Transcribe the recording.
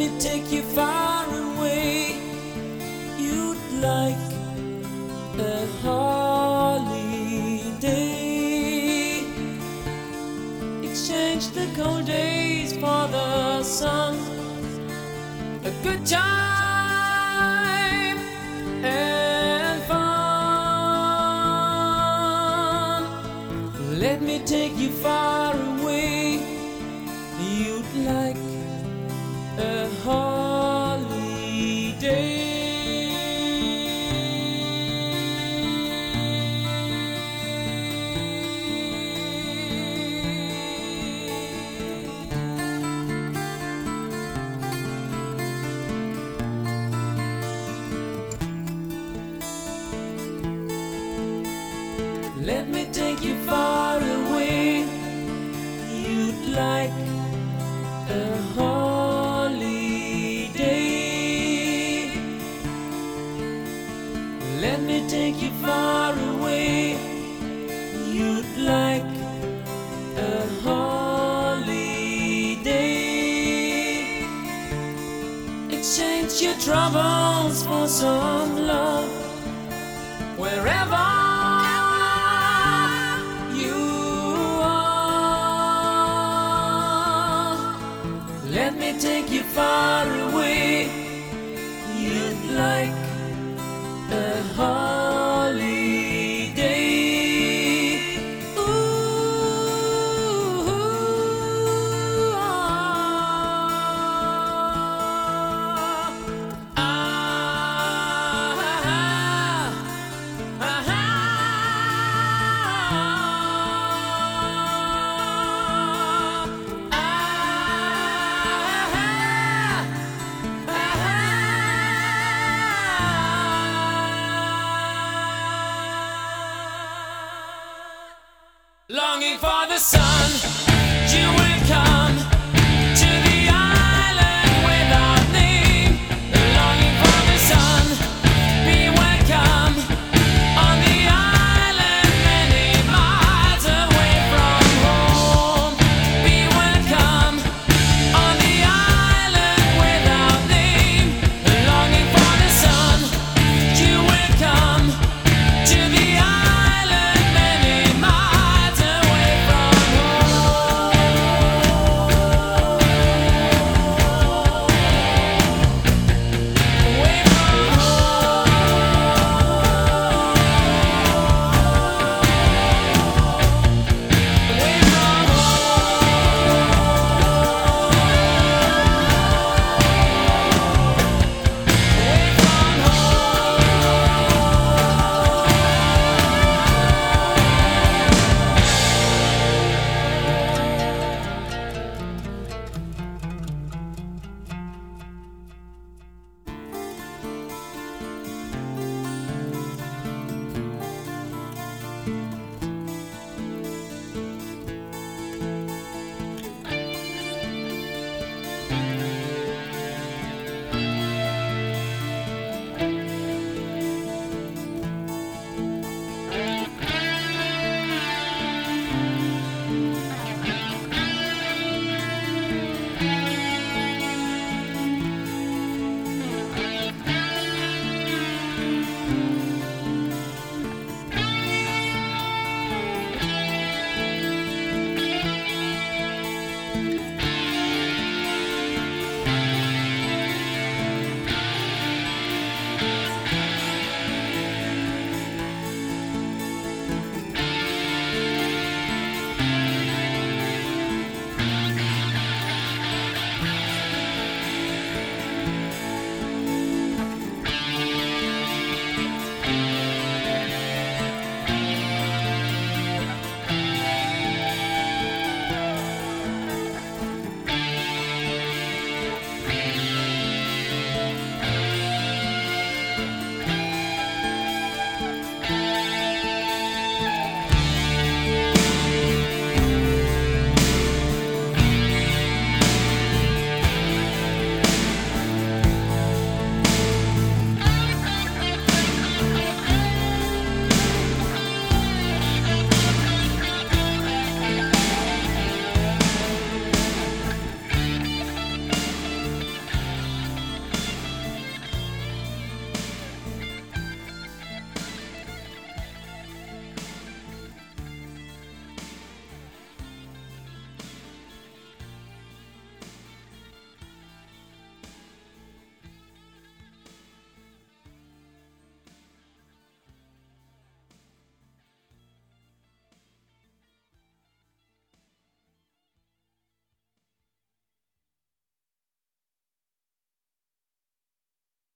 me take you far away. You'd like a holiday. Exchange the cold days for the sun. A good time. Troubles for some love wherever Longing for the sun.